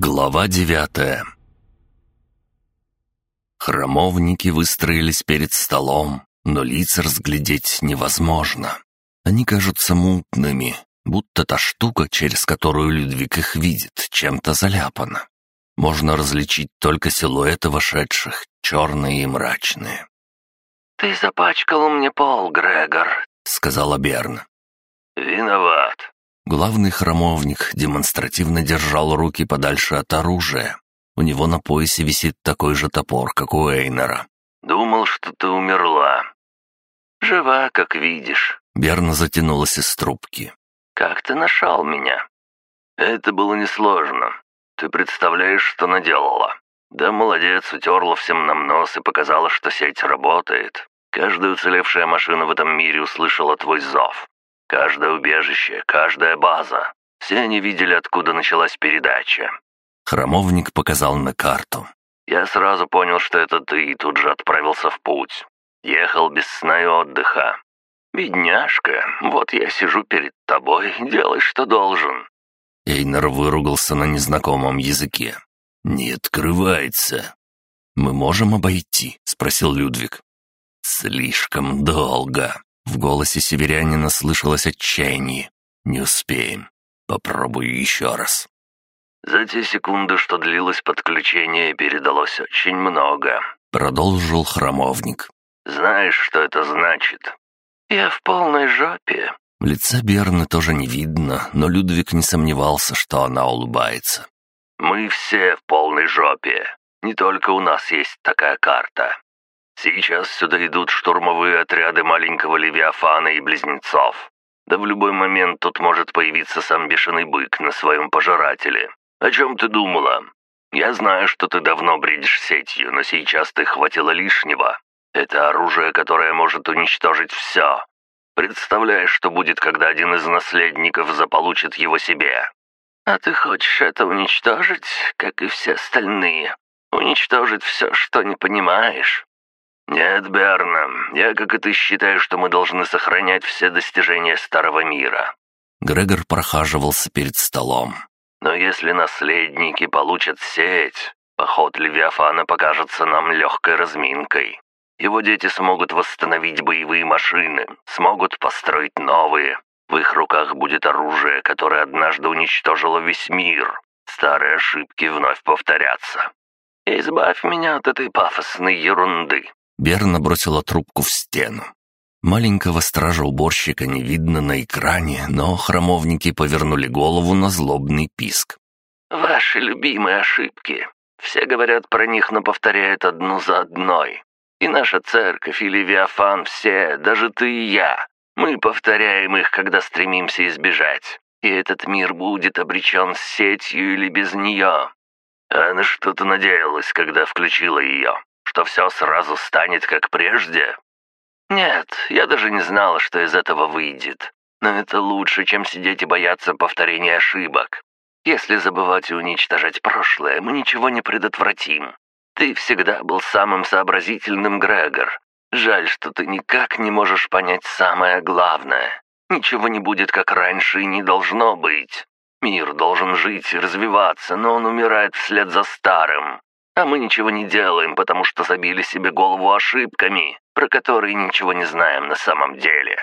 Глава девятая Храмовники выстроились перед столом, но лица разглядеть невозможно. Они кажутся мутными, будто та штука, через которую Людвиг их видит, чем-то заляпана. Можно различить только силуэты вошедших, черные и мрачные. «Ты запачкал мне пол, Грегор», — сказала Берн. «Виноват». Главный храмовник демонстративно держал руки подальше от оружия. У него на поясе висит такой же топор, как у Эйнера. «Думал, что ты умерла». «Жива, как видишь». Берна затянулась из трубки. «Как ты нашел меня?» «Это было несложно. Ты представляешь, что наделала?» «Да молодец, утерла всем нам нос и показала, что сеть работает. Каждая уцелевшая машина в этом мире услышала твой зов. Каждое убежище, каждая база. Все они видели, откуда началась передача». Храмовник показал на карту. «Я сразу понял, что это ты, и тут же отправился в путь. Ехал без сна и отдыха. Бедняжка, вот я сижу перед тобой, делай, что должен». Эйнер выругался на незнакомом языке. «Не открывается». «Мы можем обойти?» — спросил Людвиг. «Слишком долго». В голосе северянина слышалось отчаяние. «Не успеем. Попробую еще раз». «За те секунды, что длилось подключение, передалось очень много», — продолжил храмовник. «Знаешь, что это значит?» «Я в полной жопе». Лица Берны тоже не видно, но Людвиг не сомневался, что она улыбается. Мы все в полной жопе. Не только у нас есть такая карта. Сейчас сюда идут штурмовые отряды маленького Левиафана и Близнецов. Да в любой момент тут может появиться сам бешеный бык на своем пожирателе. О чем ты думала? Я знаю, что ты давно бредишь сетью, но сейчас ты хватило лишнего. Это оружие, которое может уничтожить все. Представляешь, что будет, когда один из наследников заполучит его себе. «А ты хочешь это уничтожить, как и все остальные? Уничтожить все, что не понимаешь?» «Нет, Берна, я, как и ты, считаю, что мы должны сохранять все достижения Старого Мира». Грегор прохаживался перед столом. «Но если наследники получат сеть, поход Левиафана покажется нам легкой разминкой. Его дети смогут восстановить боевые машины, смогут построить новые, в их руках будет оружие, которое однажды уничтожило весь мир. Старые ошибки вновь повторятся. Избавь меня от этой пафосной ерунды». Берна бросила трубку в стену. Маленького стража-уборщика не видно на экране, но храмовники повернули голову на злобный писк. «Ваши любимые ошибки. Все говорят про них, но повторяют одну за одной. И наша церковь, и Левиафан, все, даже ты и я, мы повторяем их, когда стремимся избежать. И этот мир будет обречен сетью или без нее. Она что-то надеялась, когда включила ее, что все сразу станет как прежде. Нет, я даже не знала, что из этого выйдет. Но это лучше, чем сидеть и бояться повторения ошибок. Если забывать и уничтожать прошлое, мы ничего не предотвратим. Ты всегда был самым сообразительным, Грегор, Жаль, что ты никак не можешь понять самое главное. Ничего не будет, как раньше, и не должно быть. Мир должен жить и развиваться, но он умирает вслед за старым. А мы ничего не делаем, потому что забили себе голову ошибками, про которые ничего не знаем на самом деле».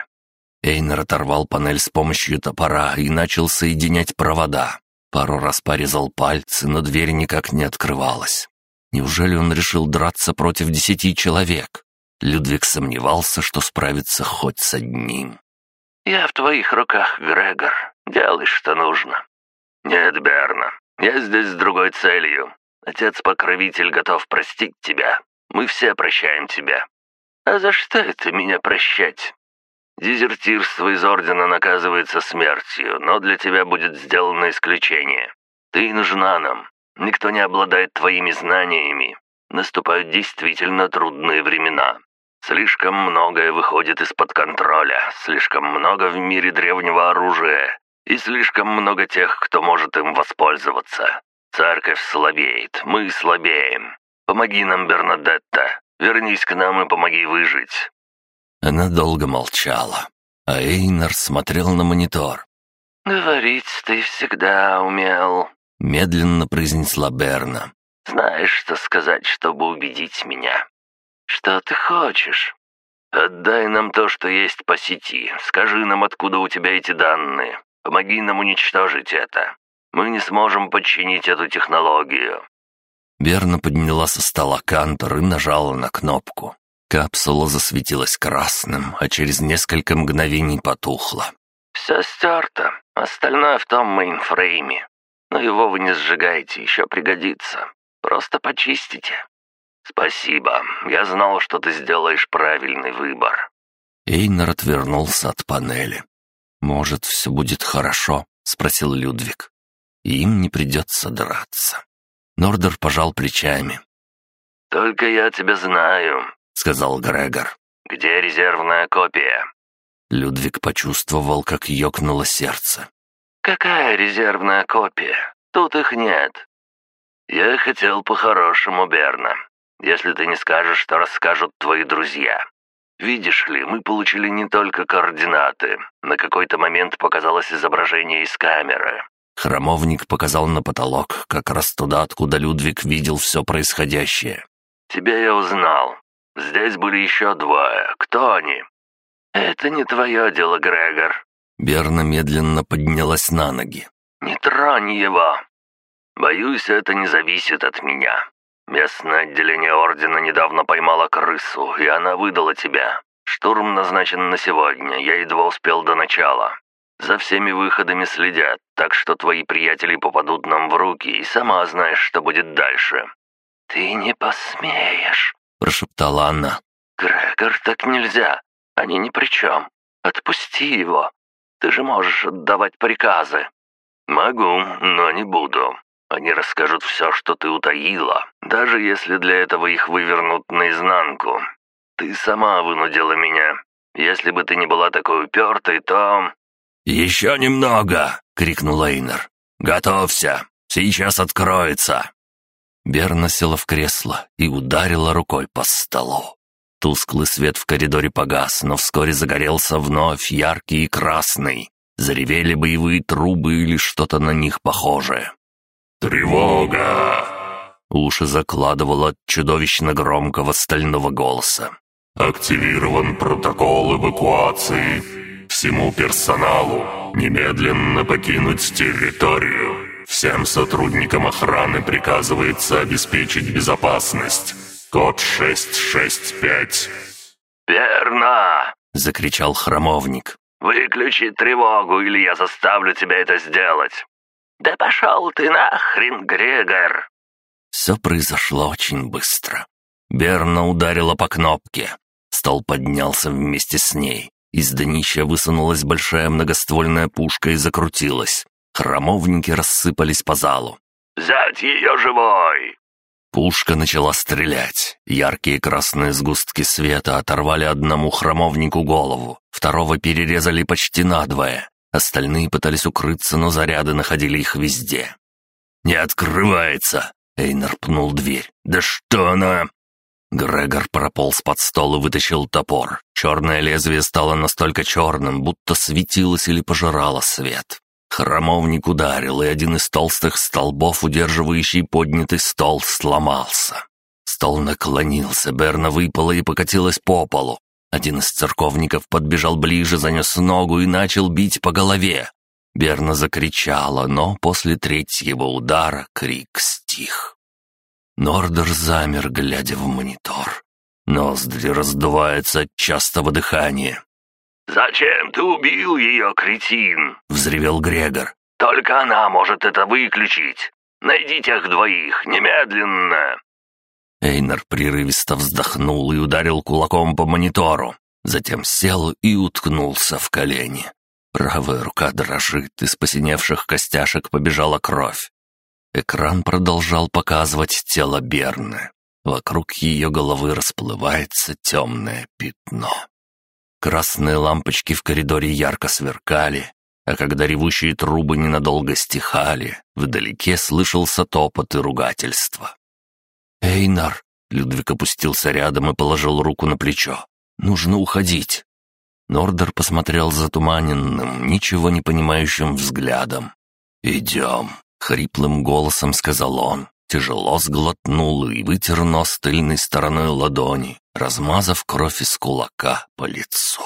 Эйнер оторвал панель с помощью топора и начал соединять провода. Пару раз порезал пальцы, но дверь никак не открывалась. Неужели он решил драться против десяти человек? Людвиг сомневался, что справится хоть с одним. «Я в твоих руках, Грегор. Делай, что нужно». «Нет, Берна, я здесь с другой целью. Отец-покровитель готов простить тебя. Мы все прощаем тебя». «А за что это меня прощать?» «Дезертирство из Ордена наказывается смертью, но для тебя будет сделано исключение. Ты нужна нам. Никто не обладает твоими знаниями. Наступают действительно трудные времена. Слишком многое выходит из-под контроля, слишком много в мире древнего оружия и слишком много тех, кто может им воспользоваться. Церковь слабеет, мы слабеем. Помоги нам, Бернадетта. Вернись к нам и помоги выжить». Она долго молчала, а Эйнар смотрел на монитор. «Говорить ты всегда умел», — медленно произнесла Берна. «Знаешь, что сказать, чтобы убедить меня? Что ты хочешь? Отдай нам то, что есть по сети. Скажи нам, откуда у тебя эти данные. Помоги нам уничтожить это. Мы не сможем подчинить эту технологию». Берна подняла со стола кантор и нажала на кнопку. Капсула засветилась красным, а через несколько мгновений потухла. «Все стерто. Остальное в том мейнфрейме. Но его вы не сжигаете, еще пригодится. Просто почистите». «Спасибо. Я знал, что ты сделаешь правильный выбор». Эйнер отвернулся от панели. «Может, все будет хорошо?» — спросил Людвиг. «И им не придется драться». Нордер пожал плечами. «Только я тебя знаю», — сказал Грегор. «Где резервная копия?» Людвиг почувствовал, как ёкнуло сердце. «Какая резервная копия? Тут их нет». «Я хотел по-хорошему, Берна. Если ты не скажешь, что расскажут твои друзья. Видишь ли, мы получили не только координаты. На какой-то момент показалось изображение из камеры. Хромовник показал на потолок, как раз туда, откуда Людвиг видел все происходящее. «Тебя я узнал. Здесь были еще двое. Кто они?» «Это не твое дело, Грегор». Берна медленно поднялась на ноги. «Не тронь его. Боюсь, это не зависит от меня. Местное отделение Ордена недавно поймало крысу, и она выдала тебя. Штурм назначен на сегодня, я едва успел до начала. За всеми выходами следят, так что твои приятели попадут нам в руки, и сама знаешь, что будет дальше». «Ты не посмеешь», — прошептала она. «Грегор, так нельзя. Они ни при чем. Отпусти его. Ты же можешь отдавать приказы». «Могу, но не буду. Они расскажут все, что ты утаила, даже если для этого их вывернут наизнанку. Ты сама вынудила меня. Если бы ты не была такой упертой, то...» «Еще немного!» — крикнул Эйнер. «Готовься! Сейчас откроется!» Берна села в кресло и ударила рукой по столу. Тусклый свет в коридоре погас, но вскоре загорелся вновь яркий и красный. Заревели боевые трубы или что-то на них похожее. «Тревога!» Уши закладывало от чудовищно громкого стального голоса. «Активирован протокол эвакуации. Всему персоналу немедленно покинуть территорию. Всем сотрудникам охраны приказывается обеспечить безопасность. Код 665». «Верно!» — закричал храмовник. «Выключи тревогу, или я заставлю тебя это сделать!» «Да пошел ты нахрен, Грегор!» Все произошло очень быстро. Берна ударила по кнопке. Стол поднялся вместе с ней. Из днища высунулась большая многоствольная пушка и закрутилась. Храмовники рассыпались по залу. «Взять ее живой!» Пушка начала стрелять. Яркие красные сгустки света оторвали одному храмовнику голову, второго перерезали почти надвое. Остальные пытались укрыться, но заряды находили их везде. «Не открывается!» — Эйнер пнул дверь. «Да что она?» Грегор прополз под стол и вытащил топор. Черное лезвие стало настолько черным, будто светилось или пожирало свет. Хромовник ударил, и один из толстых столбов, удерживающий поднятый стол, сломался. Стол наклонился, Берна выпала и покатилась по полу. Один из церковников подбежал ближе, занес ногу и начал бить по голове. Берна закричала, но после третьего удара крик стих. Нордер замер, глядя в монитор. Ноздри раздуваются от частого дыхания. «Зачем ты убил ее, кретин?» — взревел Грегор. «Только она может это выключить. Найди тех двоих, немедленно!» Эйнер прерывисто вздохнул и ударил кулаком по монитору. Затем сел и уткнулся в колени. Правая рука дрожит, из посиневших костяшек побежала кровь. Экран продолжал показывать тело Берны. Вокруг ее головы расплывается темное пятно. Красные лампочки в коридоре ярко сверкали, а когда ревущие трубы ненадолго стихали, вдалеке слышался топот и ругательство. «Эйнар!» — Людвиг опустился рядом и положил руку на плечо. «Нужно уходить!» Нордер посмотрел затуманенным, ничего не понимающим взглядом. «Идем!» — Хриплым голосом сказал он. Тяжело сглотнул и вытер нос тыльной стороной ладони, размазав кровь из кулака по лицу.